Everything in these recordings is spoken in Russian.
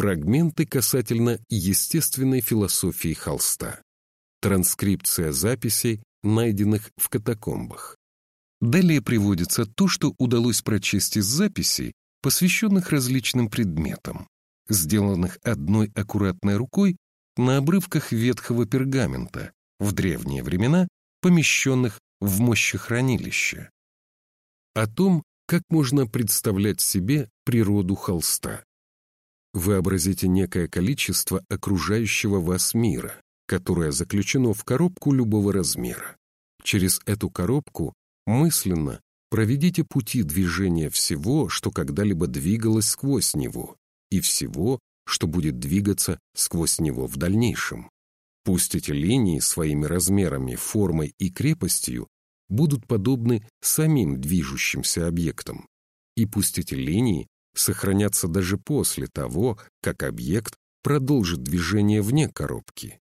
Фрагменты касательно естественной философии холста. Транскрипция записей, найденных в катакомбах. Далее приводится то, что удалось прочесть из записей, посвященных различным предметам, сделанных одной аккуратной рукой на обрывках ветхого пергамента, в древние времена помещенных в мощехранилище. О том, как можно представлять себе природу холста. Вообразите некое количество окружающего вас мира, которое заключено в коробку любого размера. Через эту коробку мысленно проведите пути движения всего, что когда-либо двигалось сквозь него, и всего, что будет двигаться сквозь него в дальнейшем. Пусть эти линии своими размерами, формой и крепостью будут подобны самим движущимся объектам. И пусть эти линии сохранятся даже после того, как объект продолжит движение вне коробки.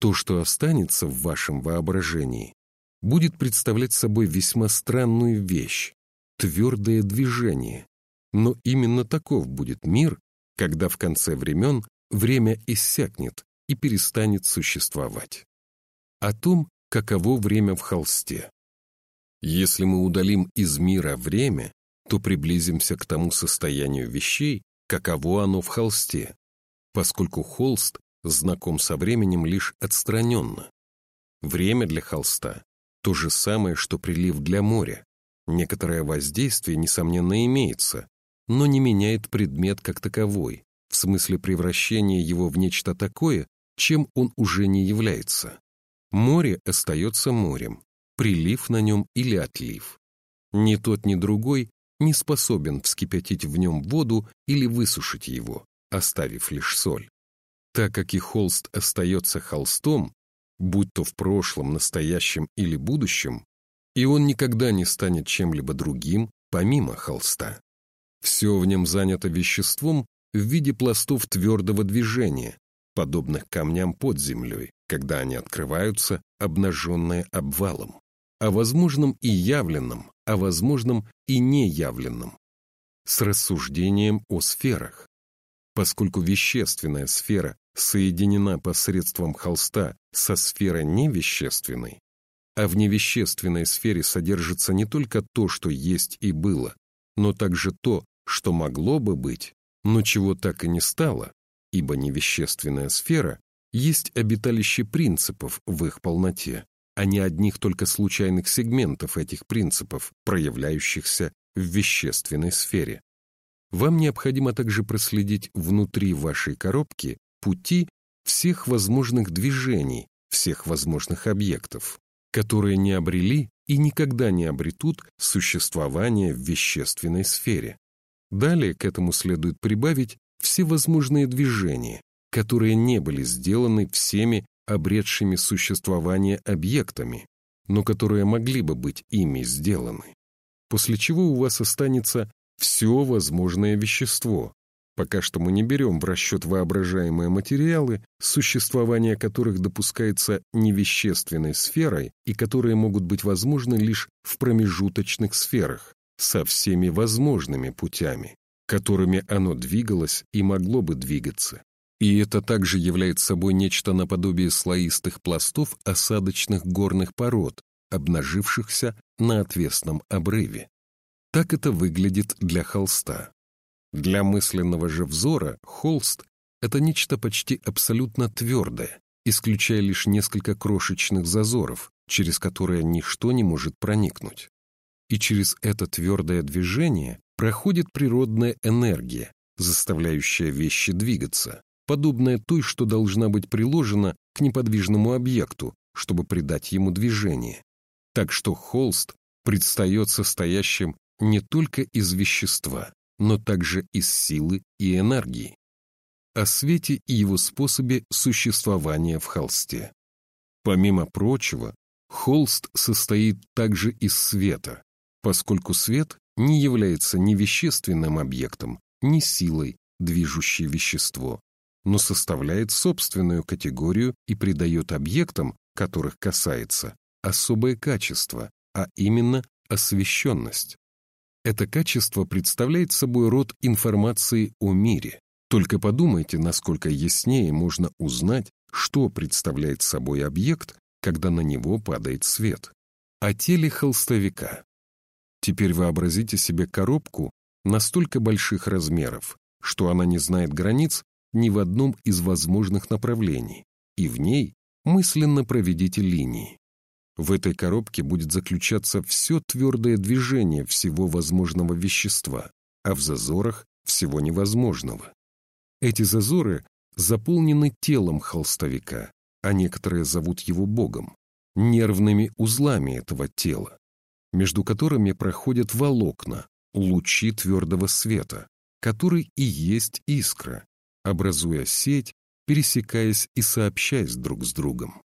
То, что останется в вашем воображении, будет представлять собой весьма странную вещь — твердое движение. Но именно таков будет мир, когда в конце времен время иссякнет и перестанет существовать. О том, каково время в холсте. Если мы удалим из мира время, то приблизимся к тому состоянию вещей, каково оно в холсте, поскольку холст знаком со временем лишь отстраненно. Время для холста — то же самое, что прилив для моря. Некоторое воздействие, несомненно, имеется, но не меняет предмет как таковой, в смысле превращения его в нечто такое, чем он уже не является. Море остается морем, прилив на нем или отлив. Ни тот, ни другой не способен вскипятить в нем воду или высушить его, оставив лишь соль. Так как и холст остается холстом, будь то в прошлом, настоящем или будущем, и он никогда не станет чем-либо другим, помимо холста. Все в нем занято веществом в виде пластов твердого движения, подобных камням под землей, когда они открываются, обнаженные обвалом о возможном и явленном, о возможном и неявленном, с рассуждением о сферах. Поскольку вещественная сфера соединена посредством холста со сферой невещественной, а в невещественной сфере содержится не только то, что есть и было, но также то, что могло бы быть, но чего так и не стало, ибо невещественная сфера есть обиталище принципов в их полноте, а не одних только случайных сегментов этих принципов, проявляющихся в вещественной сфере. Вам необходимо также проследить внутри вашей коробки пути всех возможных движений, всех возможных объектов, которые не обрели и никогда не обретут существование в вещественной сфере. Далее к этому следует прибавить все возможные движения, которые не были сделаны всеми обретшими существование объектами, но которые могли бы быть ими сделаны. После чего у вас останется все возможное вещество. Пока что мы не берем в расчет воображаемые материалы, существование которых допускается невещественной сферой и которые могут быть возможны лишь в промежуточных сферах, со всеми возможными путями, которыми оно двигалось и могло бы двигаться. И это также является собой нечто наподобие слоистых пластов осадочных горных пород, обнажившихся на отвесном обрыве. Так это выглядит для холста. Для мысленного же взора холст — это нечто почти абсолютно твердое, исключая лишь несколько крошечных зазоров, через которые ничто не может проникнуть. И через это твердое движение проходит природная энергия, заставляющая вещи двигаться подобная той, что должна быть приложена к неподвижному объекту, чтобы придать ему движение. Так что холст предстает состоящим не только из вещества, но также из силы и энергии. О свете и его способе существования в холсте. Помимо прочего, холст состоит также из света, поскольку свет не является ни вещественным объектом, ни силой, движущей вещество, но составляет собственную категорию и придает объектам, которых касается, особое качество, а именно освещенность. Это качество представляет собой род информации о мире, Только подумайте, насколько яснее можно узнать, что представляет собой объект, когда на него падает свет. О теле холстовика. Теперь вообразите себе коробку настолько больших размеров, что она не знает границ ни в одном из возможных направлений, и в ней мысленно проведите линии. В этой коробке будет заключаться все твердое движение всего возможного вещества, а в зазорах — всего невозможного. Эти зазоры заполнены телом холстовика, а некоторые зовут его Богом, нервными узлами этого тела, между которыми проходят волокна, лучи твердого света, который и есть искра, образуя сеть, пересекаясь и сообщаясь друг с другом.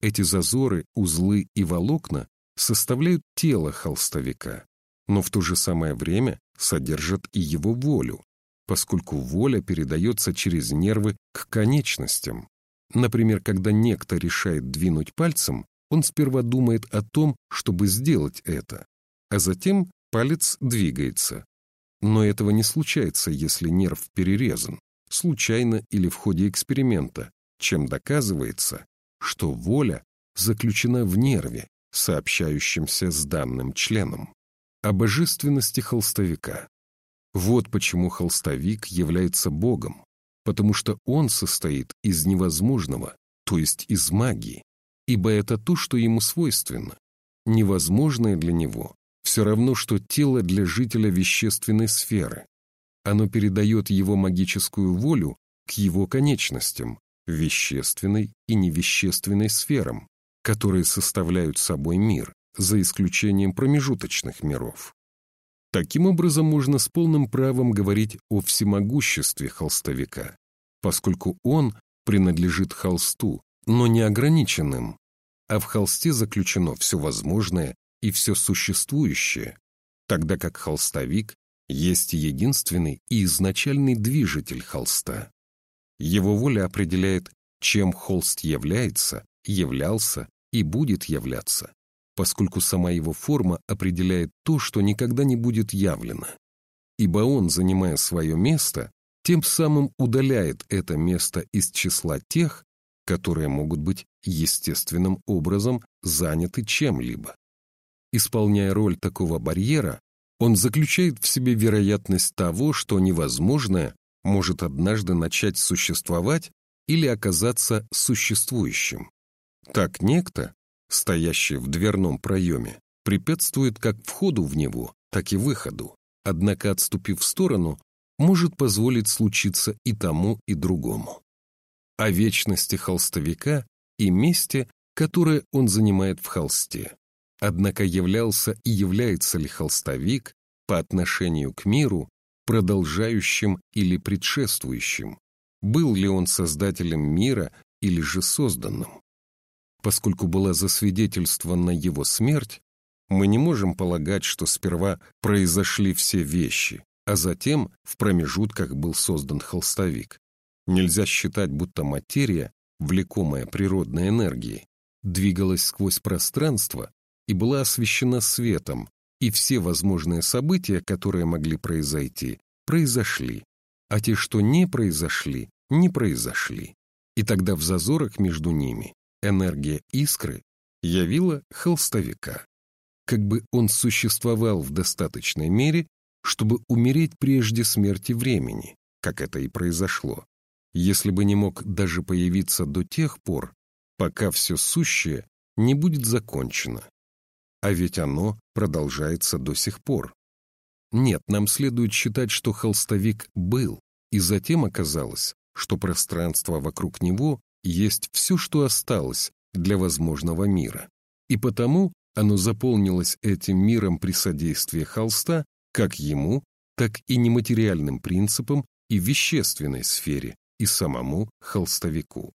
Эти зазоры, узлы и волокна составляют тело холстовика, но в то же самое время содержат и его волю, поскольку воля передается через нервы к конечностям. Например, когда некто решает двинуть пальцем, он сперва думает о том, чтобы сделать это, а затем палец двигается. Но этого не случается, если нерв перерезан, случайно или в ходе эксперимента, чем доказывается, что воля заключена в нерве, сообщающемся с данным членом. О божественности холстовика. Вот почему холстовик является Богом, потому что он состоит из невозможного, то есть из магии, ибо это то, что ему свойственно. Невозможное для него все равно, что тело для жителя вещественной сферы. Оно передает его магическую волю к его конечностям, вещественной и невещественной сферам, которые составляют собой мир, за исключением промежуточных миров. Таким образом, можно с полным правом говорить о всемогуществе холстовика, поскольку он принадлежит холсту, но не ограниченным, а в холсте заключено все возможное и все существующее, тогда как холстовик есть единственный и изначальный движитель холста. Его воля определяет, чем холст является, являлся и будет являться, поскольку сама его форма определяет то, что никогда не будет явлено. Ибо он, занимая свое место, тем самым удаляет это место из числа тех, которые могут быть естественным образом заняты чем-либо. Исполняя роль такого барьера, он заключает в себе вероятность того, что невозможное может однажды начать существовать или оказаться существующим. Так некто, стоящий в дверном проеме, препятствует как входу в него, так и выходу, однако, отступив в сторону, может позволить случиться и тому, и другому. О вечности холстовика и месте, которое он занимает в холсте. Однако являлся и является ли холстовик по отношению к миру продолжающим или предшествующим? Был ли он создателем мира или же созданным? Поскольку была засвидетельствована его смерть, мы не можем полагать, что сперва произошли все вещи, а затем в промежутках был создан холстовик. Нельзя считать, будто материя, влекомая природной энергией, двигалась сквозь пространство и была освещена светом, и все возможные события, которые могли произойти, произошли, а те, что не произошли, не произошли. И тогда в зазорах между ними энергия искры явила холстовика. Как бы он существовал в достаточной мере, чтобы умереть прежде смерти времени, как это и произошло, если бы не мог даже появиться до тех пор, пока все сущее не будет закончено. А ведь оно продолжается до сих пор. Нет, нам следует считать, что холстовик был, и затем оказалось, что пространство вокруг него есть все, что осталось для возможного мира. И потому оно заполнилось этим миром при содействии холста как ему, так и нематериальным принципам и вещественной сфере, и самому холстовику.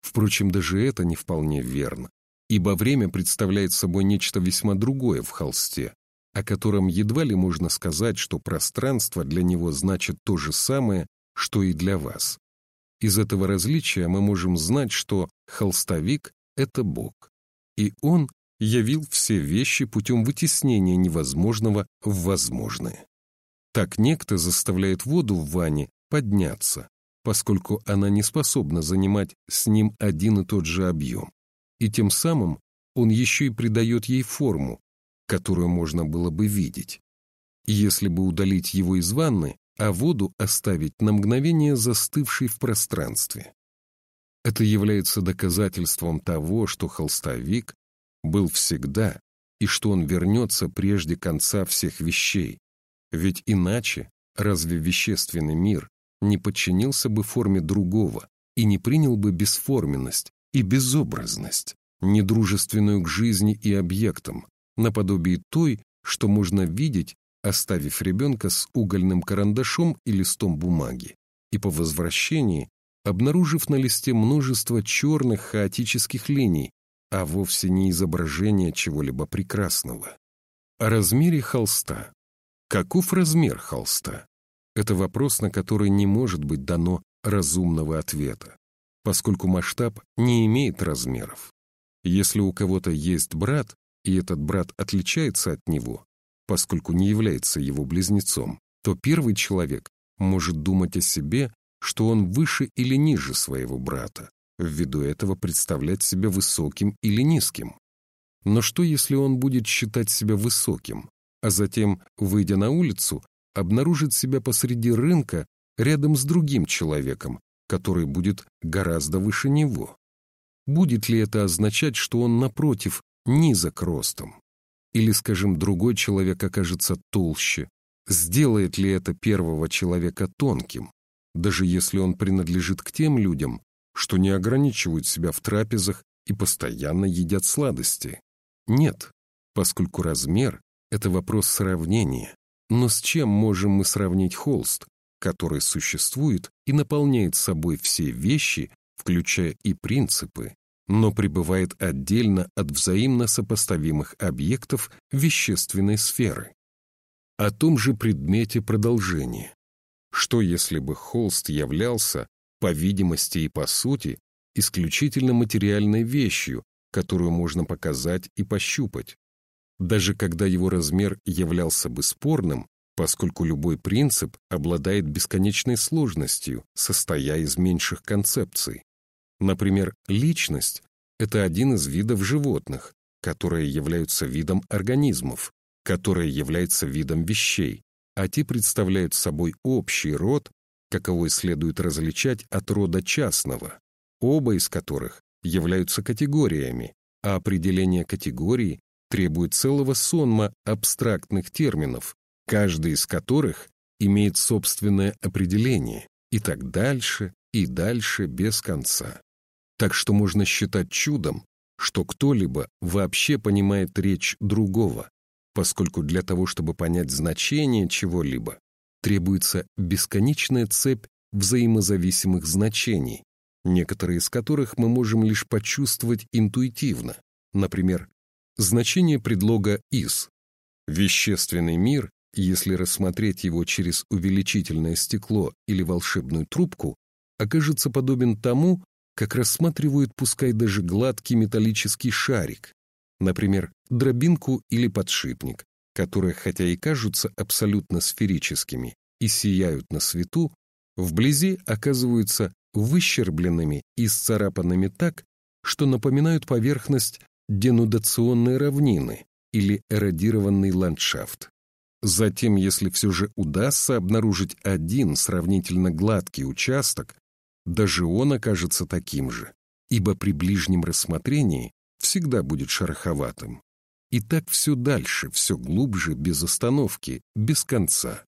Впрочем, даже это не вполне верно ибо время представляет собой нечто весьма другое в холсте, о котором едва ли можно сказать, что пространство для него значит то же самое, что и для вас. Из этого различия мы можем знать, что холстовик — это Бог, и Он явил все вещи путем вытеснения невозможного в возможное. Так некто заставляет воду в ванне подняться, поскольку она не способна занимать с ним один и тот же объем. И тем самым он еще и придает ей форму, которую можно было бы видеть. Если бы удалить его из ванны, а воду оставить на мгновение застывшей в пространстве. Это является доказательством того, что холстовик был всегда и что он вернется прежде конца всех вещей. Ведь иначе разве вещественный мир не подчинился бы форме другого и не принял бы бесформенность и безобразность, недружественную к жизни и объектам, наподобие той, что можно видеть, оставив ребенка с угольным карандашом и листом бумаги, и по возвращении обнаружив на листе множество черных хаотических линий, а вовсе не изображение чего-либо прекрасного. О размере холста. Каков размер холста? Это вопрос, на который не может быть дано разумного ответа, поскольку масштаб не имеет размеров. Если у кого-то есть брат, и этот брат отличается от него, поскольку не является его близнецом, то первый человек может думать о себе, что он выше или ниже своего брата, ввиду этого представлять себя высоким или низким. Но что, если он будет считать себя высоким, а затем, выйдя на улицу, обнаружит себя посреди рынка рядом с другим человеком, который будет гораздо выше него. Будет ли это означать, что он, напротив, низок ростом? Или, скажем, другой человек окажется толще? Сделает ли это первого человека тонким, даже если он принадлежит к тем людям, что не ограничивают себя в трапезах и постоянно едят сладости? Нет, поскольку размер — это вопрос сравнения, но с чем можем мы сравнить холст, который существует и наполняет собой все вещи, включая и принципы, но пребывает отдельно от взаимно сопоставимых объектов вещественной сферы? О том же предмете продолжения. Что если бы холст являлся, по видимости и по сути, исключительно материальной вещью, которую можно показать и пощупать? даже когда его размер являлся бы спорным, поскольку любой принцип обладает бесконечной сложностью, состоя из меньших концепций. Например, личность — это один из видов животных, которые являются видом организмов, которые являются видом вещей, а те представляют собой общий род, каковой следует различать от рода частного, оба из которых являются категориями, а определение категории требует целого сонма абстрактных терминов, каждый из которых имеет собственное определение, и так дальше, и дальше без конца. Так что можно считать чудом, что кто-либо вообще понимает речь другого, поскольку для того, чтобы понять значение чего-либо, требуется бесконечная цепь взаимозависимых значений, некоторые из которых мы можем лишь почувствовать интуитивно, например, Значение предлога «из». Вещественный мир, если рассмотреть его через увеличительное стекло или волшебную трубку, окажется подобен тому, как рассматривают пускай даже гладкий металлический шарик, например, дробинку или подшипник, которые, хотя и кажутся абсолютно сферическими и сияют на свету, вблизи оказываются выщербленными и сцарапанными так, что напоминают поверхность денудационной равнины или эродированный ландшафт. Затем, если все же удастся обнаружить один сравнительно гладкий участок, даже он окажется таким же, ибо при ближнем рассмотрении всегда будет шероховатым. И так все дальше, все глубже, без остановки, без конца.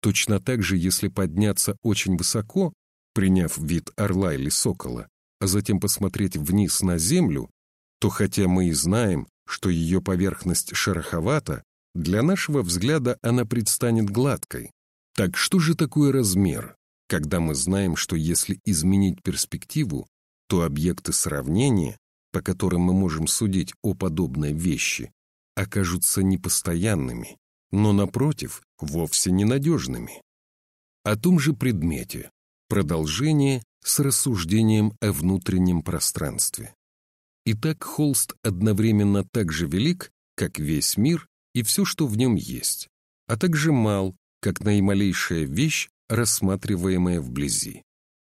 Точно так же, если подняться очень высоко, приняв вид орла или сокола, а затем посмотреть вниз на землю, то хотя мы и знаем, что ее поверхность шероховата, для нашего взгляда она предстанет гладкой. Так что же такое размер, когда мы знаем, что если изменить перспективу, то объекты сравнения, по которым мы можем судить о подобной вещи, окажутся непостоянными, но, напротив, вовсе ненадежными. О том же предмете. Продолжение с рассуждением о внутреннем пространстве. Итак, холст одновременно так же велик, как весь мир и все, что в нем есть, а также мал, как наималейшая вещь рассматриваемое вблизи.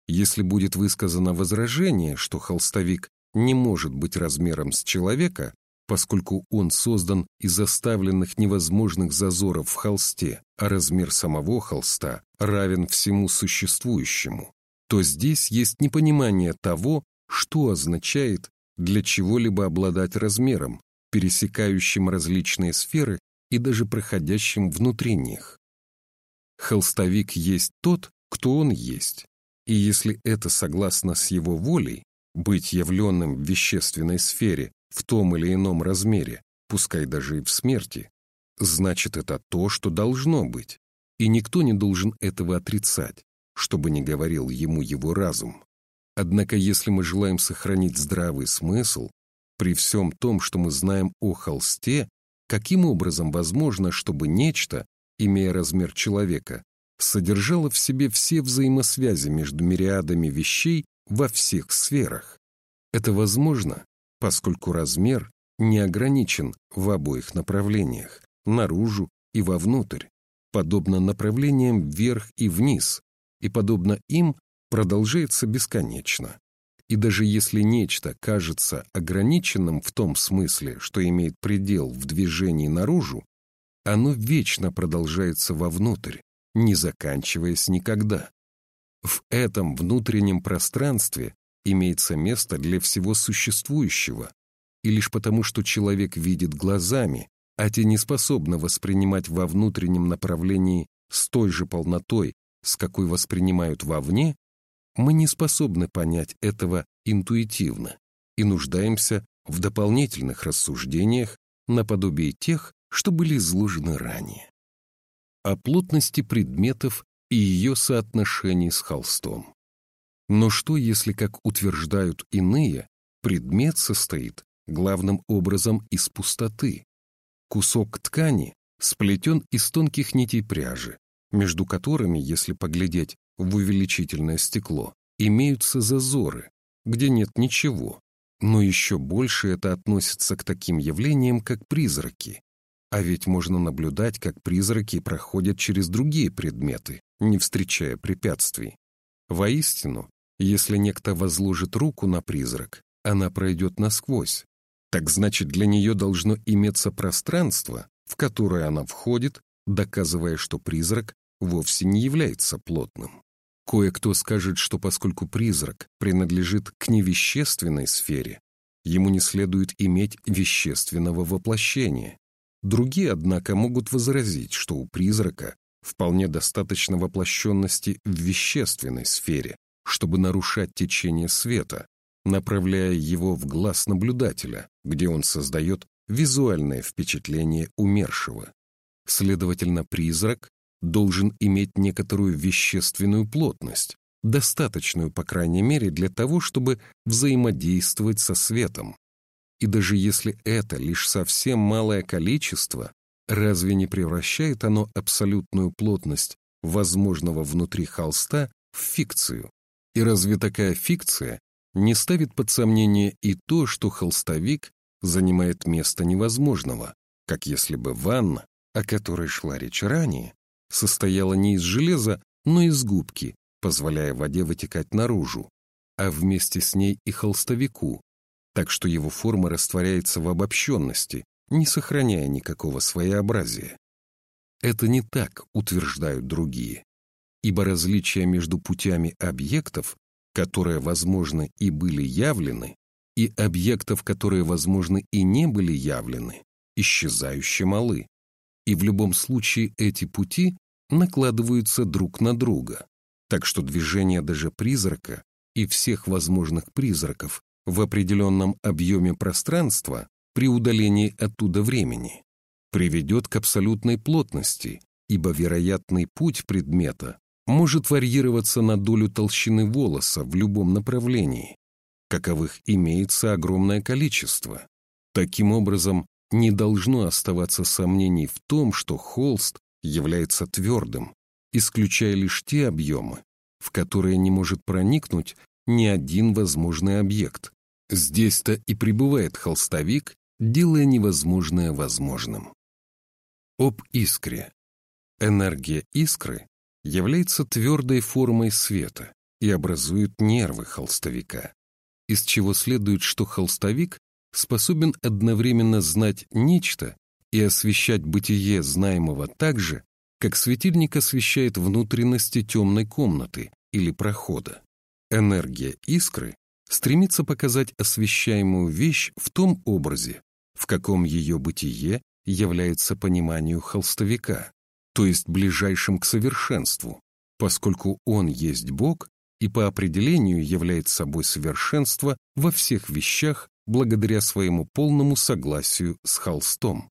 Если будет высказано возражение, что холстовик не может быть размером с человека, поскольку он создан из оставленных невозможных зазоров в холсте, а размер самого холста равен всему существующему, то здесь есть непонимание того, что означает для чего-либо обладать размером, пересекающим различные сферы и даже проходящим внутри них. Холстовик есть тот, кто он есть, и если это согласно с его волей, быть явленным в вещественной сфере в том или ином размере, пускай даже и в смерти, значит это то, что должно быть, и никто не должен этого отрицать, чтобы не говорил ему его разум. Однако если мы желаем сохранить здравый смысл, при всем том, что мы знаем о холсте, каким образом возможно, чтобы нечто, имея размер человека, содержало в себе все взаимосвязи между мириадами вещей во всех сферах? Это возможно, поскольку размер не ограничен в обоих направлениях, наружу и вовнутрь, подобно направлениям вверх и вниз, и подобно им продолжается бесконечно. И даже если нечто кажется ограниченным в том смысле, что имеет предел в движении наружу, оно вечно продолжается вовнутрь, не заканчиваясь никогда. В этом внутреннем пространстве имеется место для всего существующего, и лишь потому, что человек видит глазами, а те не способны воспринимать во внутреннем направлении с той же полнотой, с какой воспринимают вовне, мы не способны понять этого интуитивно и нуждаемся в дополнительных рассуждениях наподобие тех, что были изложены ранее. О плотности предметов и ее соотношении с холстом. Но что, если, как утверждают иные, предмет состоит главным образом из пустоты? Кусок ткани сплетен из тонких нитей пряжи, между которыми, если поглядеть в увеличительное стекло, имеются зазоры, где нет ничего. Но еще больше это относится к таким явлениям, как призраки. А ведь можно наблюдать, как призраки проходят через другие предметы, не встречая препятствий. Воистину, если некто возложит руку на призрак, она пройдет насквозь. Так значит, для нее должно иметься пространство, в которое она входит, доказывая, что призрак вовсе не является плотным. Кое-кто скажет, что поскольку призрак принадлежит к невещественной сфере, ему не следует иметь вещественного воплощения. Другие, однако, могут возразить, что у призрака вполне достаточно воплощенности в вещественной сфере, чтобы нарушать течение света, направляя его в глаз наблюдателя, где он создает визуальное впечатление умершего. Следовательно, призрак должен иметь некоторую вещественную плотность, достаточную, по крайней мере, для того, чтобы взаимодействовать со светом. И даже если это лишь совсем малое количество, разве не превращает оно абсолютную плотность возможного внутри холста в фикцию? И разве такая фикция не ставит под сомнение и то, что холстовик занимает место невозможного, как если бы ванна, о которой шла речь ранее, состояла не из железа, но из губки, позволяя воде вытекать наружу, а вместе с ней и холстовику, так что его форма растворяется в обобщенности, не сохраняя никакого своеобразия. Это не так, утверждают другие ибо различия между путями объектов, которые, возможно, и были явлены, и объектов, которые, возможно, и не были явлены, исчезающе малы. И в любом случае эти пути накладываются друг на друга, так что движение даже призрака и всех возможных призраков в определенном объеме пространства при удалении оттуда времени приведет к абсолютной плотности, ибо вероятный путь предмета может варьироваться на долю толщины волоса в любом направлении, каковых имеется огромное количество. Таким образом, не должно оставаться сомнений в том, что холст является твердым, исключая лишь те объемы, в которые не может проникнуть ни один возможный объект. Здесь-то и пребывает холстовик, делая невозможное возможным. Об искре. Энергия искры является твердой формой света и образует нервы холстовика, из чего следует, что холстовик способен одновременно знать нечто и освещать бытие знаемого так же, как светильник освещает внутренности темной комнаты или прохода. Энергия искры стремится показать освещаемую вещь в том образе, в каком ее бытие является пониманию холстовика, то есть ближайшим к совершенству, поскольку он есть Бог и по определению является собой совершенство во всех вещах благодаря своему полному согласию с холстом.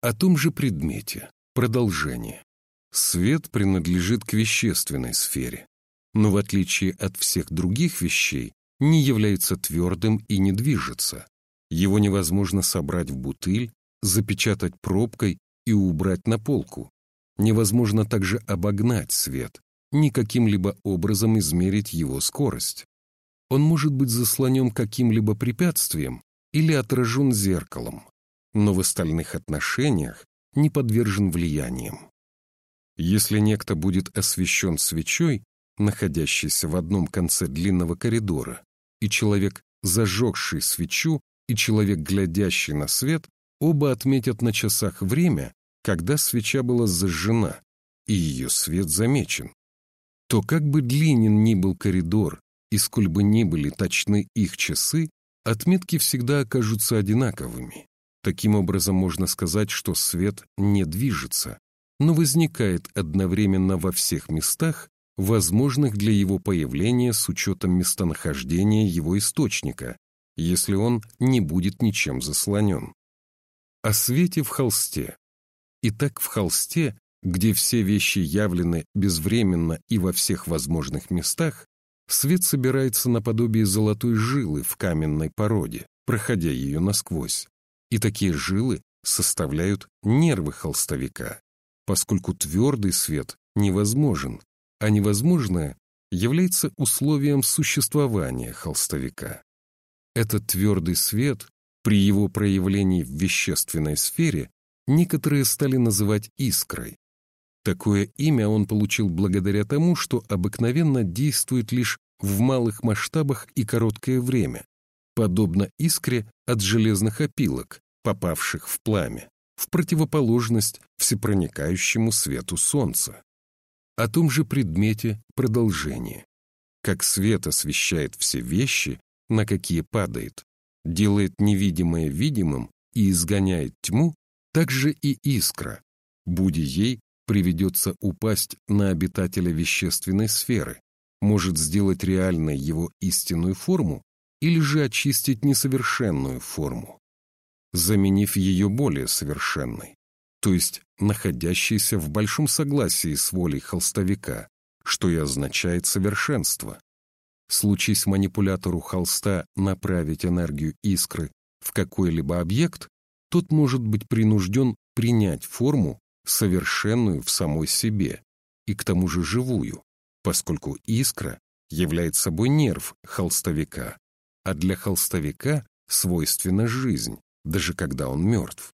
О том же предмете. Продолжение. Свет принадлежит к вещественной сфере, но в отличие от всех других вещей не является твердым и не движется. Его невозможно собрать в бутыль, запечатать пробкой и убрать на полку. Невозможно также обогнать свет, ни каким-либо образом измерить его скорость. Он может быть заслонен каким-либо препятствием или отражен зеркалом, но в остальных отношениях не подвержен влияниям. Если некто будет освещен свечой, находящейся в одном конце длинного коридора, и человек, зажегший свечу, и человек, глядящий на свет, оба отметят на часах время, когда свеча была зажжена, и ее свет замечен, то как бы длинен ни был коридор, и сколь бы ни были точны их часы, отметки всегда окажутся одинаковыми. Таким образом, можно сказать, что свет не движется, но возникает одновременно во всех местах, возможных для его появления с учетом местонахождения его источника, если он не будет ничем заслонен. О свете в холсте. Итак, в холсте, где все вещи явлены безвременно и во всех возможных местах, Свет собирается наподобие золотой жилы в каменной породе, проходя ее насквозь. И такие жилы составляют нервы холстовика, поскольку твердый свет невозможен, а невозможное является условием существования холстовика. Этот твердый свет при его проявлении в вещественной сфере некоторые стали называть искрой, Такое имя он получил благодаря тому, что обыкновенно действует лишь в малых масштабах и короткое время, подобно искре от железных опилок, попавших в пламя, в противоположность всепроникающему свету солнца. О том же предмете продолжение. Как свет освещает все вещи, на какие падает, делает невидимое видимым и изгоняет тьму, так же и искра, будь ей приведется упасть на обитателя вещественной сферы, может сделать реальной его истинную форму или же очистить несовершенную форму, заменив ее более совершенной, то есть находящейся в большом согласии с волей холстовика, что и означает совершенство. Случись манипулятору холста направить энергию искры в какой-либо объект, тот может быть принужден принять форму, совершенную в самой себе и к тому же живую, поскольку искра является собой нерв холстовика, а для холстовика свойственна жизнь, даже когда он мертв.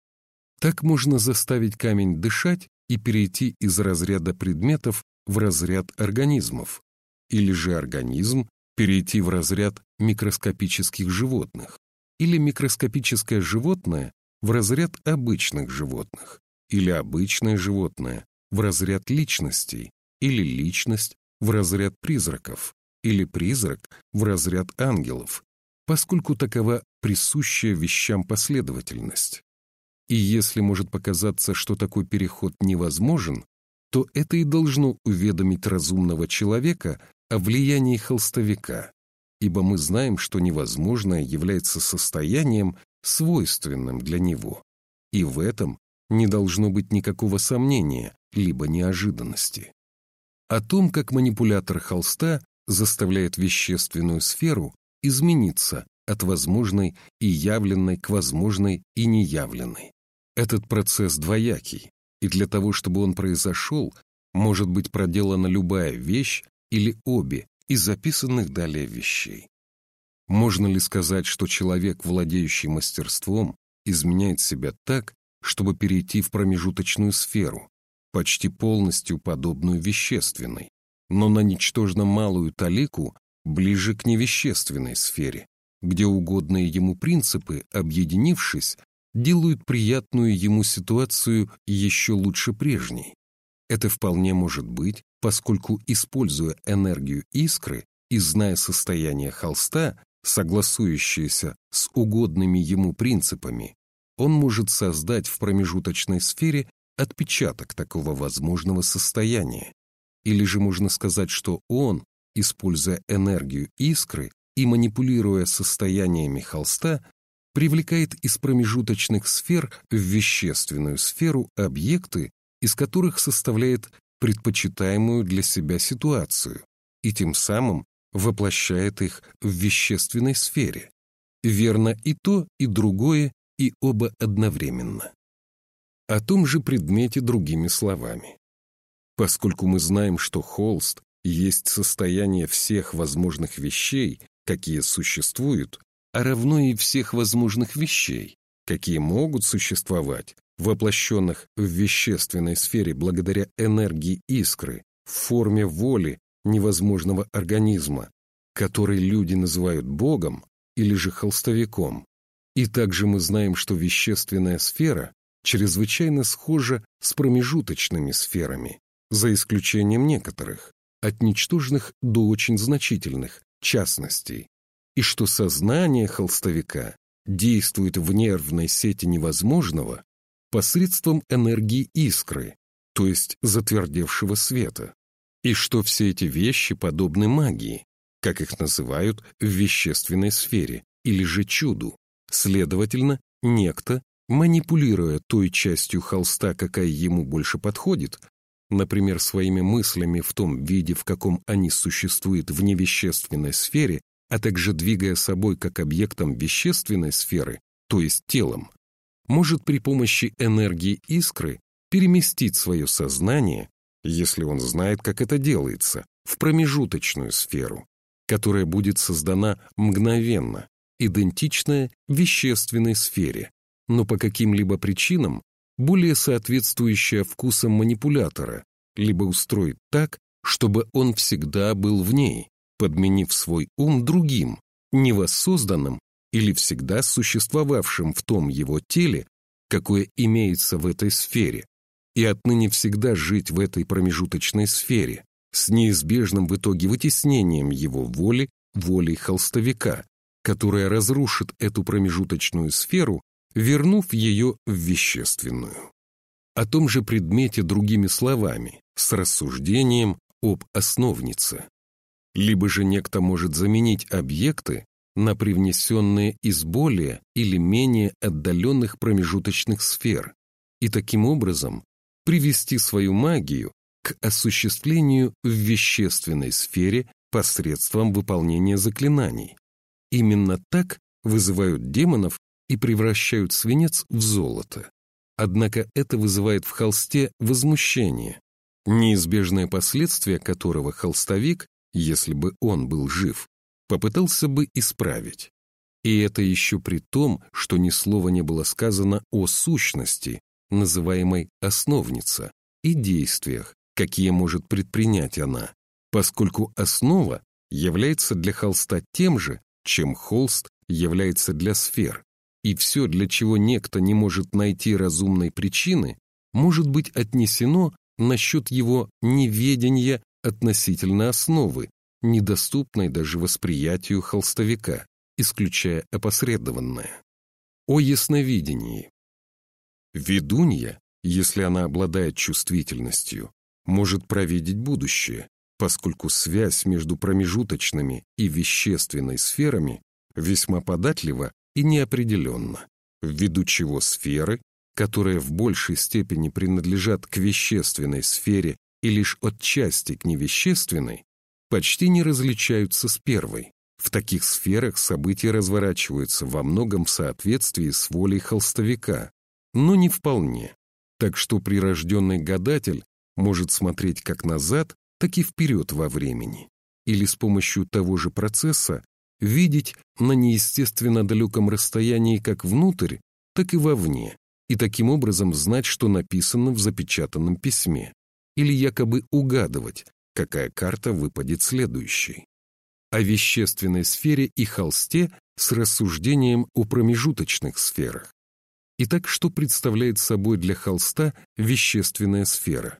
Так можно заставить камень дышать и перейти из разряда предметов в разряд организмов, или же организм перейти в разряд микроскопических животных, или микроскопическое животное в разряд обычных животных или обычное животное в разряд личностей, или личность в разряд призраков, или призрак в разряд ангелов, поскольку такова присущая вещам последовательность. И если может показаться, что такой переход невозможен, то это и должно уведомить разумного человека о влиянии холстовика, ибо мы знаем, что невозможное является состоянием, свойственным для него. И в этом не должно быть никакого сомнения, либо неожиданности. О том, как манипулятор холста заставляет вещественную сферу измениться от возможной и явленной к возможной и неявленной. Этот процесс двоякий, и для того, чтобы он произошел, может быть проделана любая вещь или обе из записанных далее вещей. Можно ли сказать, что человек, владеющий мастерством, изменяет себя так, чтобы перейти в промежуточную сферу, почти полностью подобную вещественной, но на ничтожно малую талику ближе к невещественной сфере, где угодные ему принципы, объединившись, делают приятную ему ситуацию еще лучше прежней. Это вполне может быть, поскольку, используя энергию искры и зная состояние холста, согласующееся с угодными ему принципами, он может создать в промежуточной сфере отпечаток такого возможного состояния. Или же можно сказать, что он, используя энергию искры и манипулируя состояниями холста, привлекает из промежуточных сфер в вещественную сферу объекты, из которых составляет предпочитаемую для себя ситуацию, и тем самым воплощает их в вещественной сфере. Верно и то, и другое, и оба одновременно. О том же предмете другими словами. Поскольку мы знаем, что холст есть состояние всех возможных вещей, какие существуют, а равно и всех возможных вещей, какие могут существовать, воплощенных в вещественной сфере благодаря энергии искры, в форме воли невозможного организма, который люди называют Богом или же холстовиком. И также мы знаем, что вещественная сфера чрезвычайно схожа с промежуточными сферами, за исключением некоторых, от ничтожных до очень значительных частностей, и что сознание холстовика действует в нервной сети невозможного посредством энергии искры, то есть затвердевшего света, и что все эти вещи подобны магии, как их называют в вещественной сфере, или же чуду. Следовательно, некто, манипулируя той частью холста, какая ему больше подходит, например, своими мыслями в том виде, в каком они существуют в невещественной сфере, а также двигая собой как объектом вещественной сферы, то есть телом, может при помощи энергии искры переместить свое сознание, если он знает, как это делается, в промежуточную сферу, которая будет создана мгновенно, идентичная вещественной сфере, но по каким-либо причинам более соответствующая вкусам манипулятора, либо устроить так, чтобы он всегда был в ней, подменив свой ум другим, невоссозданным или всегда существовавшим в том его теле, какое имеется в этой сфере, и отныне всегда жить в этой промежуточной сфере, с неизбежным в итоге вытеснением его воли волей холстовика, которая разрушит эту промежуточную сферу вернув ее в вещественную. О том же предмете другими словами, с рассуждением об основнице. Либо же некто может заменить объекты на привнесенные из более или менее отдаленных промежуточных сфер и таким образом привести свою магию к осуществлению в вещественной сфере посредством выполнения заклинаний. Именно так вызывают демонов и превращают свинец в золото. Однако это вызывает в холсте возмущение, неизбежное последствие которого холстовик, если бы он был жив, попытался бы исправить. И это еще при том, что ни слова не было сказано о сущности, называемой основница, и действиях, какие может предпринять она, поскольку основа является для холста тем же, чем холст является для сфер, и все, для чего некто не может найти разумной причины, может быть отнесено насчет его неведения относительно основы, недоступной даже восприятию холстовика, исключая опосредованное. О ясновидении. Ведунья, если она обладает чувствительностью, может провидеть будущее, поскольку связь между промежуточными и вещественной сферами весьма податлива и неопределенно, ввиду чего сферы, которые в большей степени принадлежат к вещественной сфере и лишь отчасти к невещественной, почти не различаются с первой. В таких сферах события разворачиваются во многом в соответствии с волей холстовика, но не вполне. Так что прирожденный гадатель может смотреть как назад, так и вперед во времени. Или с помощью того же процесса видеть на неестественно далеком расстоянии как внутрь, так и вовне, и таким образом знать, что написано в запечатанном письме, или якобы угадывать, какая карта выпадет следующей. О вещественной сфере и холсте с рассуждением о промежуточных сферах. Итак, что представляет собой для холста вещественная сфера?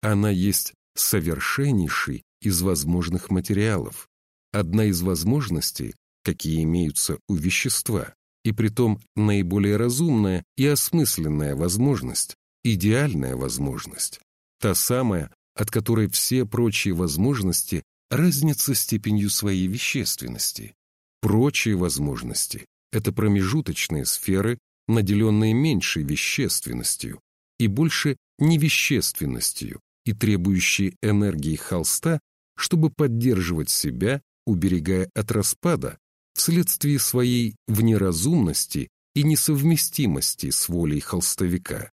Она есть совершеннейший из возможных материалов, одна из возможностей, какие имеются у вещества, и притом наиболее разумная и осмысленная возможность, идеальная возможность, та самая, от которой все прочие возможности разнятся степенью своей вещественности. Прочие возможности — это промежуточные сферы, наделенные меньшей вещественностью и больше невещественностью и требующие энергии холста, чтобы поддерживать себя, уберегая от распада, вследствие своей внеразумности и несовместимости с волей холстовика.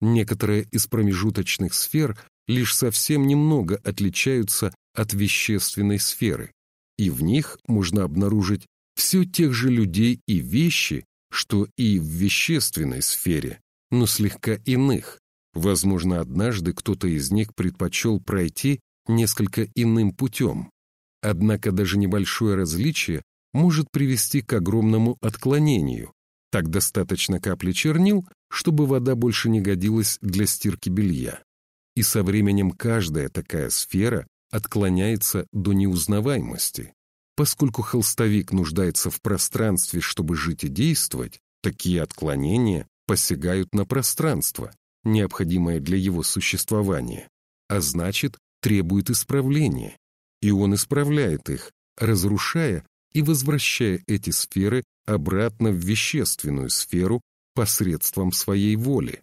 Некоторые из промежуточных сфер лишь совсем немного отличаются от вещественной сферы, и в них можно обнаружить все тех же людей и вещи, что и в вещественной сфере, но слегка иных. Возможно, однажды кто-то из них предпочел пройти несколько иным путем. Однако даже небольшое различие может привести к огромному отклонению. Так достаточно капли чернил, чтобы вода больше не годилась для стирки белья. И со временем каждая такая сфера отклоняется до неузнаваемости. Поскольку холстовик нуждается в пространстве, чтобы жить и действовать, такие отклонения посягают на пространство, необходимое для его существования, а значит, требует исправления. И он исправляет их, разрушая и возвращая эти сферы обратно в вещественную сферу посредством своей воли.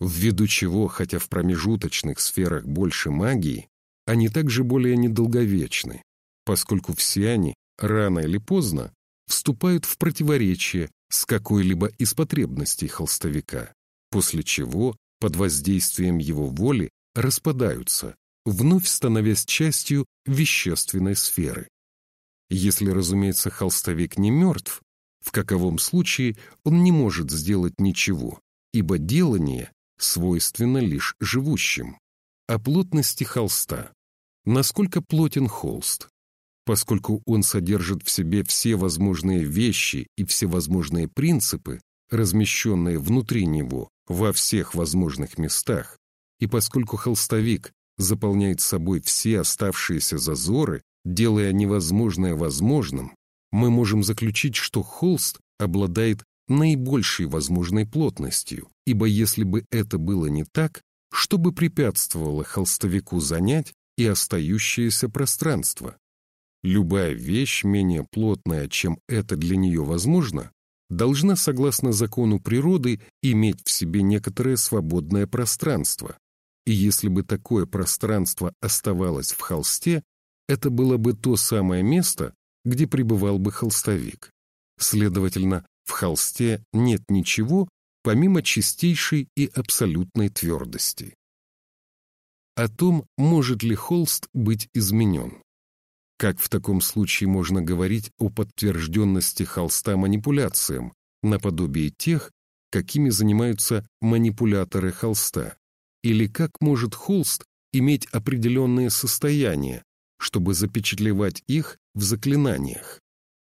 Ввиду чего, хотя в промежуточных сферах больше магии, они также более недолговечны, поскольку все они, рано или поздно, вступают в противоречие с какой-либо из потребностей холстовика, после чего, под воздействием его воли, распадаются, вновь становясь частью вещественной сферы. Если, разумеется, холстовик не мертв, в каковом случае он не может сделать ничего, ибо делание свойственно лишь живущим. О плотности холста. Насколько плотен холст? Поскольку он содержит в себе все возможные вещи и все возможные принципы, размещенные внутри него во всех возможных местах, и поскольку холстовик заполняет собой все оставшиеся зазоры, делая невозможное возможным, мы можем заключить, что холст обладает наибольшей возможной плотностью, ибо если бы это было не так, что бы препятствовало холстовику занять и остающееся пространство? Любая вещь, менее плотная, чем это для нее возможно, должна, согласно закону природы, иметь в себе некоторое свободное пространство. И если бы такое пространство оставалось в холсте, это было бы то самое место, где пребывал бы холстовик. Следовательно, в холсте нет ничего, помимо чистейшей и абсолютной твердости. О том, может ли холст быть изменен. Как в таком случае можно говорить о подтвержденности холста манипуляциям, наподобие тех, какими занимаются манипуляторы холста? Или как может холст иметь определенные состояния, чтобы запечатлевать их в заклинаниях?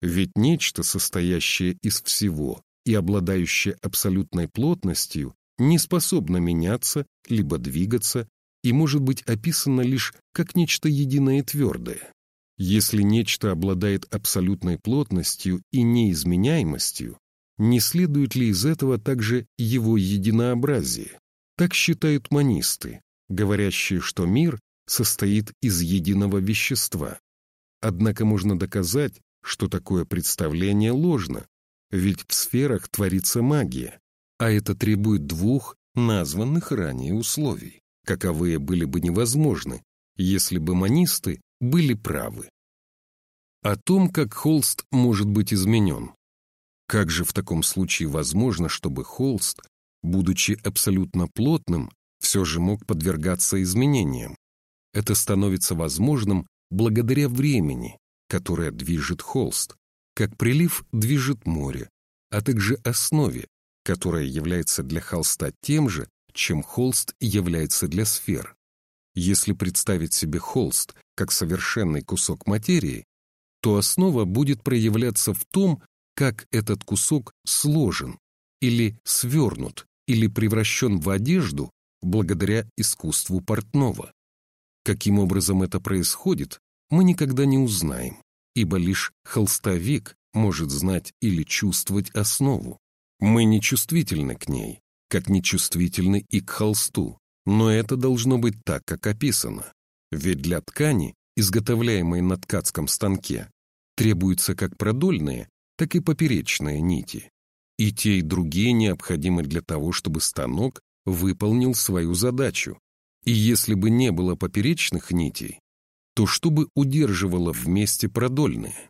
Ведь нечто, состоящее из всего и обладающее абсолютной плотностью, не способно меняться, либо двигаться, и может быть описано лишь как нечто единое и твердое. Если нечто обладает абсолютной плотностью и неизменяемостью, не следует ли из этого также его единообразие? Так считают монисты, говорящие, что мир состоит из единого вещества. Однако можно доказать, что такое представление ложно, ведь в сферах творится магия, а это требует двух названных ранее условий, каковые были бы невозможны, если бы монисты были правы. О том, как холст может быть изменен. Как же в таком случае возможно, чтобы холст, будучи абсолютно плотным, все же мог подвергаться изменениям? Это становится возможным благодаря времени, которое движет холст, как прилив движет море, а также основе, которое является для холста тем же, чем холст является для сфер. Если представить себе холст как совершенный кусок материи, то основа будет проявляться в том, как этот кусок сложен или свернут или превращен в одежду благодаря искусству портного. Каким образом это происходит, мы никогда не узнаем, ибо лишь холстовик может знать или чувствовать основу. Мы не чувствительны к ней, как не чувствительны и к холсту, но это должно быть так, как описано. Ведь для ткани, изготовляемой на ткацком станке, требуются как продольные, так и поперечные нити. И те, и другие необходимы для того, чтобы станок выполнил свою задачу. И если бы не было поперечных нитей, то что бы удерживало вместе продольные?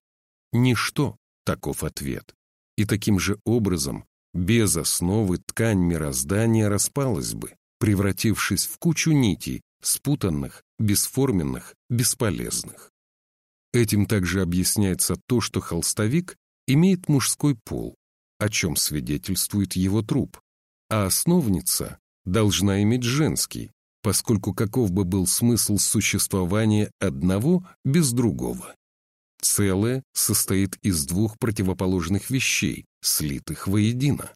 Ничто, таков ответ. И таким же образом, без основы ткань мироздания распалась бы, превратившись в кучу нитей, спутанных, бесформенных, бесполезных. Этим также объясняется то, что холстовик имеет мужской пол, о чем свидетельствует его труп, а основница должна иметь женский, поскольку каков бы был смысл существования одного без другого. Целое состоит из двух противоположных вещей, слитых воедино.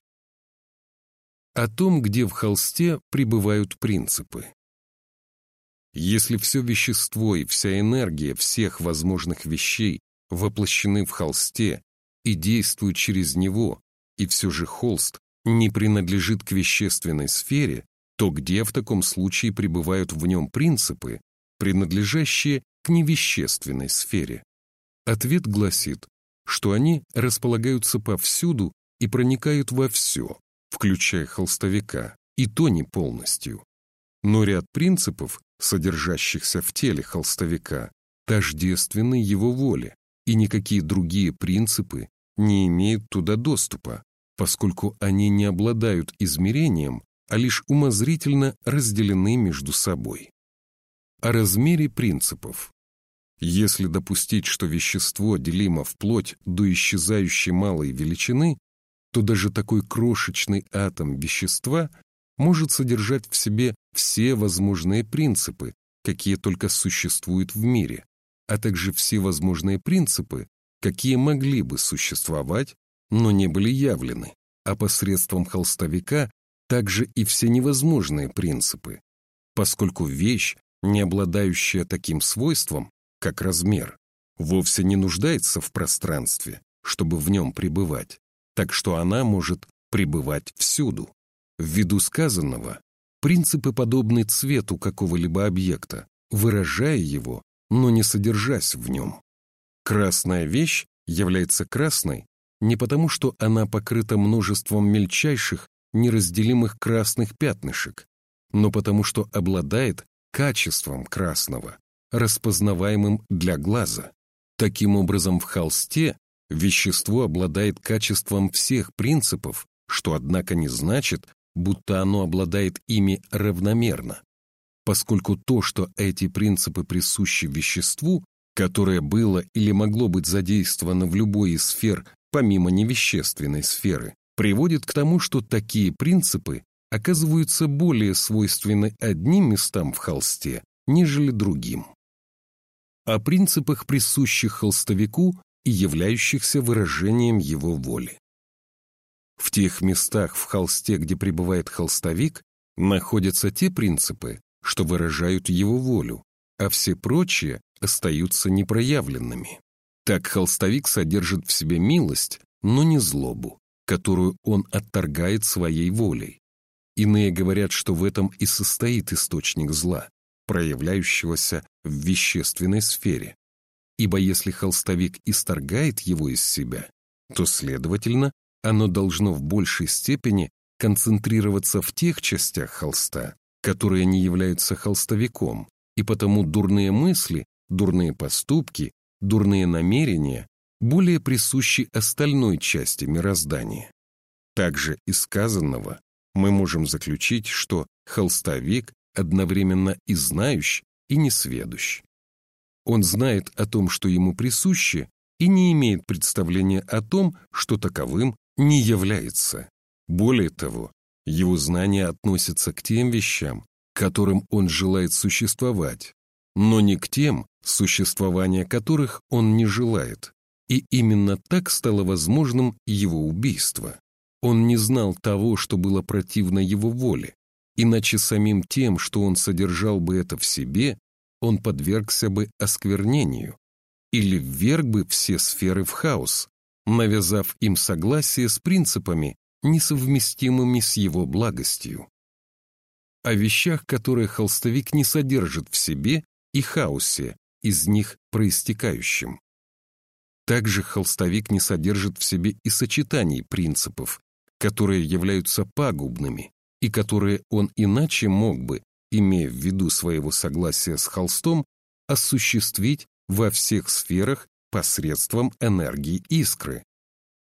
О том, где в холсте пребывают принципы. Если все вещество и вся энергия всех возможных вещей воплощены в холсте и действуют через него, и все же холст не принадлежит к вещественной сфере, то где в таком случае пребывают в нем принципы, принадлежащие к невещественной сфере? Ответ гласит, что они располагаются повсюду и проникают во все, включая холстовика, и то не полностью. Но ряд принципов, содержащихся в теле холстовика, тождественны его воле, и никакие другие принципы не имеют туда доступа, поскольку они не обладают измерением, а лишь умозрительно разделены между собой. О размере принципов. Если допустить, что вещество делимо вплоть до исчезающей малой величины, то даже такой крошечный атом вещества может содержать в себе все возможные принципы, какие только существуют в мире, а также все возможные принципы, какие могли бы существовать, но не были явлены, а посредством холстовика также и все невозможные принципы, поскольку вещь, не обладающая таким свойством, как размер, вовсе не нуждается в пространстве, чтобы в нем пребывать, так что она может пребывать всюду. Ввиду сказанного, принципы подобны цвету какого-либо объекта, выражая его, но не содержась в нем. Красная вещь является красной не потому, что она покрыта множеством мельчайших неразделимых красных пятнышек, но потому что обладает качеством красного, распознаваемым для глаза. Таким образом, в холсте вещество обладает качеством всех принципов, что, однако, не значит, будто оно обладает ими равномерно, поскольку то, что эти принципы присущи веществу, которое было или могло быть задействовано в любой из сфер помимо невещественной сферы, приводит к тому, что такие принципы оказываются более свойственны одним местам в холсте, нежели другим. О принципах, присущих холстовику и являющихся выражением его воли. В тех местах в холсте, где пребывает холстовик, находятся те принципы, что выражают его волю, а все прочие остаются непроявленными. Так холстовик содержит в себе милость, но не злобу которую он отторгает своей волей. Иные говорят, что в этом и состоит источник зла, проявляющегося в вещественной сфере. Ибо если холстовик исторгает его из себя, то, следовательно, оно должно в большей степени концентрироваться в тех частях холста, которые не являются холстовиком, и потому дурные мысли, дурные поступки, дурные намерения более присущи остальной части мироздания. Также из сказанного мы можем заключить, что холстовик одновременно и знающий, и несведущ. Он знает о том, что ему присуще, и не имеет представления о том, что таковым не является. Более того, его знания относятся к тем вещам, которым он желает существовать, но не к тем, существования которых он не желает. И именно так стало возможным его убийство. Он не знал того, что было противно его воле, иначе самим тем, что он содержал бы это в себе, он подвергся бы осквернению или вверг бы все сферы в хаос, навязав им согласие с принципами, несовместимыми с его благостью о вещах, которые холстовик не содержит в себе, и хаосе, из них проистекающем. Также холстовик не содержит в себе и сочетаний принципов, которые являются пагубными и которые он иначе мог бы, имея в виду своего согласия с холстом, осуществить во всех сферах посредством энергии искры.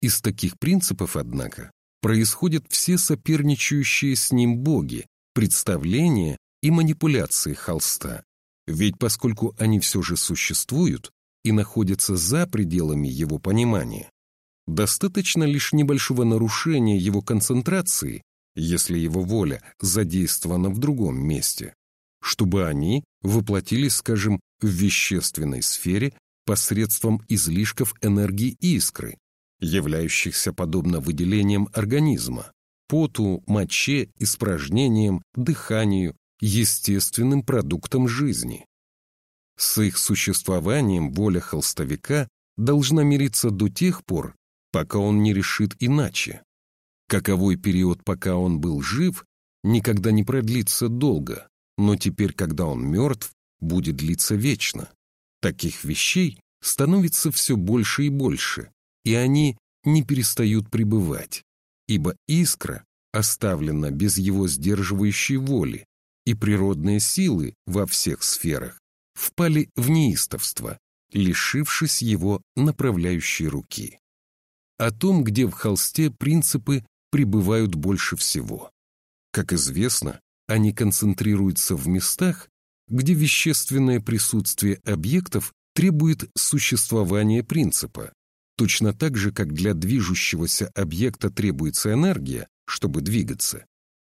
Из таких принципов, однако, происходят все соперничающие с ним боги, представления и манипуляции холста. Ведь поскольку они все же существуют и находятся за пределами его понимания, достаточно лишь небольшого нарушения его концентрации, если его воля задействована в другом месте, чтобы они воплотились, скажем, в вещественной сфере посредством излишков энергии искры, являющихся подобно выделениям организма поту, моче, испражнениям, дыханию, естественным продуктам жизни. С их существованием воля холстовика должна мириться до тех пор, пока он не решит иначе. Каковой период, пока он был жив, никогда не продлится долго, но теперь, когда он мертв, будет длиться вечно. Таких вещей становится все больше и больше, и они не перестают пребывать ибо искра оставлена без его сдерживающей воли, и природные силы во всех сферах впали в неистовство, лишившись его направляющей руки. О том, где в холсте принципы пребывают больше всего. Как известно, они концентрируются в местах, где вещественное присутствие объектов требует существования принципа, Точно так же, как для движущегося объекта требуется энергия, чтобы двигаться,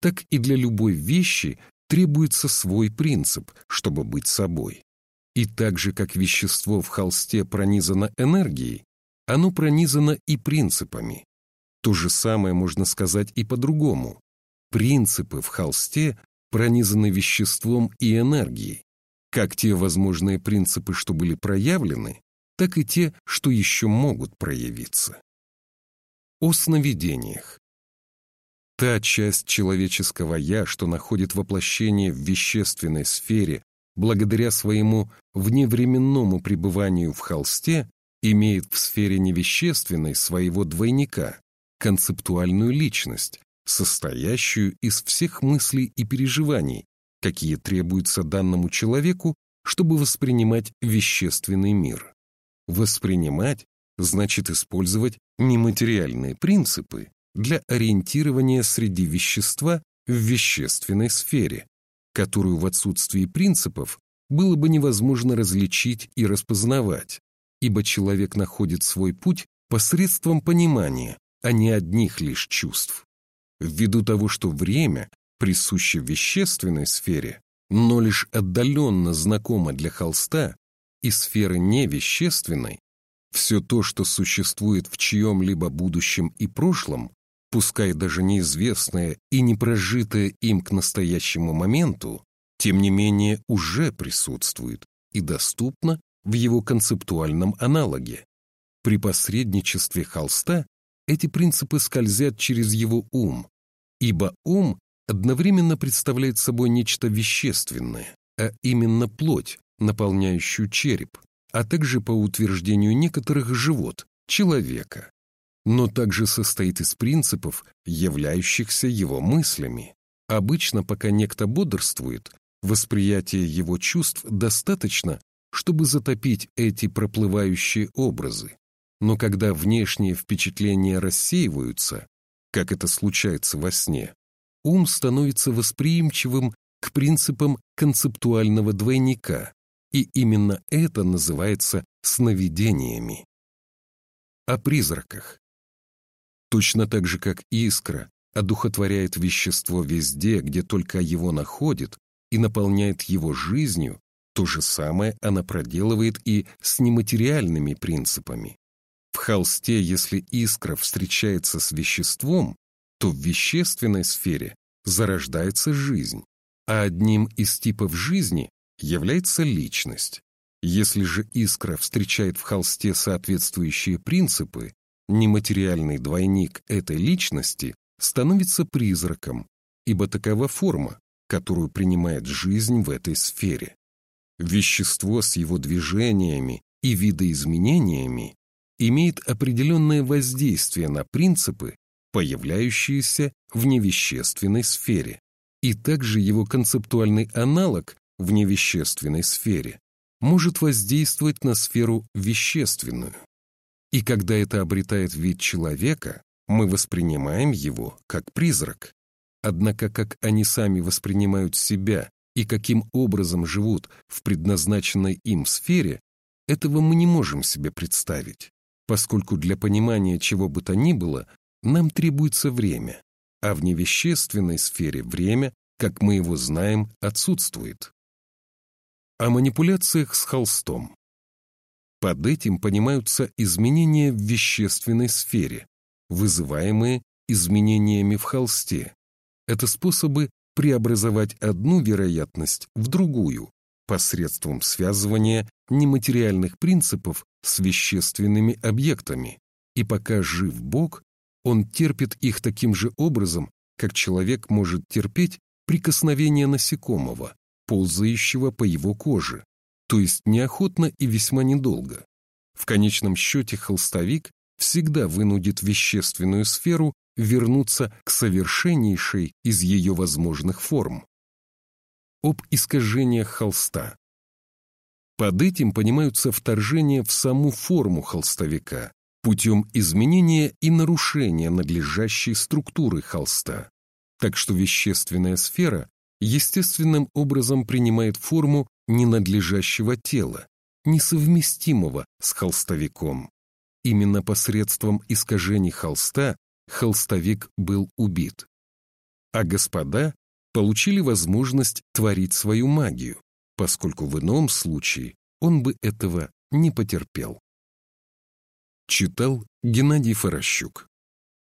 так и для любой вещи требуется свой принцип, чтобы быть собой. И так же, как вещество в холсте пронизано энергией, оно пронизано и принципами. То же самое можно сказать и по-другому. Принципы в холсте пронизаны веществом и энергией. Как те возможные принципы, что были проявлены, так и те, что еще могут проявиться. О сновидениях. Та часть человеческого «я», что находит воплощение в вещественной сфере благодаря своему вневременному пребыванию в холсте, имеет в сфере невещественной своего двойника, концептуальную личность, состоящую из всех мыслей и переживаний, какие требуются данному человеку, чтобы воспринимать вещественный мир. Воспринимать значит использовать нематериальные принципы для ориентирования среди вещества в вещественной сфере, которую в отсутствии принципов было бы невозможно различить и распознавать, ибо человек находит свой путь посредством понимания, а не одних лишь чувств. Ввиду того, что время присуще вещественной сфере, но лишь отдаленно знакомо для холста, и сферы невещественной, все то, что существует в чьем-либо будущем и прошлом, пускай даже неизвестное и не прожитое им к настоящему моменту, тем не менее уже присутствует и доступно в его концептуальном аналоге. При посредничестве холста эти принципы скользят через его ум, ибо ум одновременно представляет собой нечто вещественное, а именно плоть, наполняющую череп, а также, по утверждению некоторых, живот человека, но также состоит из принципов, являющихся его мыслями. Обычно, пока некто бодрствует, восприятие его чувств достаточно, чтобы затопить эти проплывающие образы. Но когда внешние впечатления рассеиваются, как это случается во сне, ум становится восприимчивым к принципам концептуального двойника, и именно это называется сновидениями. О призраках. Точно так же, как искра одухотворяет вещество везде, где только его находит, и наполняет его жизнью, то же самое она проделывает и с нематериальными принципами. В холсте, если искра встречается с веществом, то в вещественной сфере зарождается жизнь, а одним из типов жизни является личность. Если же искра встречает в холсте соответствующие принципы, нематериальный двойник этой личности становится призраком, ибо такова форма, которую принимает жизнь в этой сфере. Вещество с его движениями и видоизменениями имеет определенное воздействие на принципы, появляющиеся в невещественной сфере, и также его концептуальный аналог в невещественной сфере может воздействовать на сферу вещественную. И когда это обретает вид человека, мы воспринимаем его как призрак. Однако как они сами воспринимают себя и каким образом живут в предназначенной им сфере, этого мы не можем себе представить, поскольку для понимания чего бы то ни было нам требуется время, а в невещественной сфере время, как мы его знаем, отсутствует. О манипуляциях с холстом. Под этим понимаются изменения в вещественной сфере, вызываемые изменениями в холсте. Это способы преобразовать одну вероятность в другую посредством связывания нематериальных принципов с вещественными объектами. И пока жив Бог, он терпит их таким же образом, как человек может терпеть прикосновение насекомого, ползающего по его коже, то есть неохотно и весьма недолго. В конечном счете холстовик всегда вынудит вещественную сферу вернуться к совершеннейшей из ее возможных форм. Об искажениях холста. Под этим понимаются вторжения в саму форму холстовика путем изменения и нарушения надлежащей структуры холста. Так что вещественная сфера естественным образом принимает форму ненадлежащего тела, несовместимого с холстовиком. Именно посредством искажений холста холстовик был убит. А господа получили возможность творить свою магию, поскольку в ином случае он бы этого не потерпел. Читал Геннадий Форощук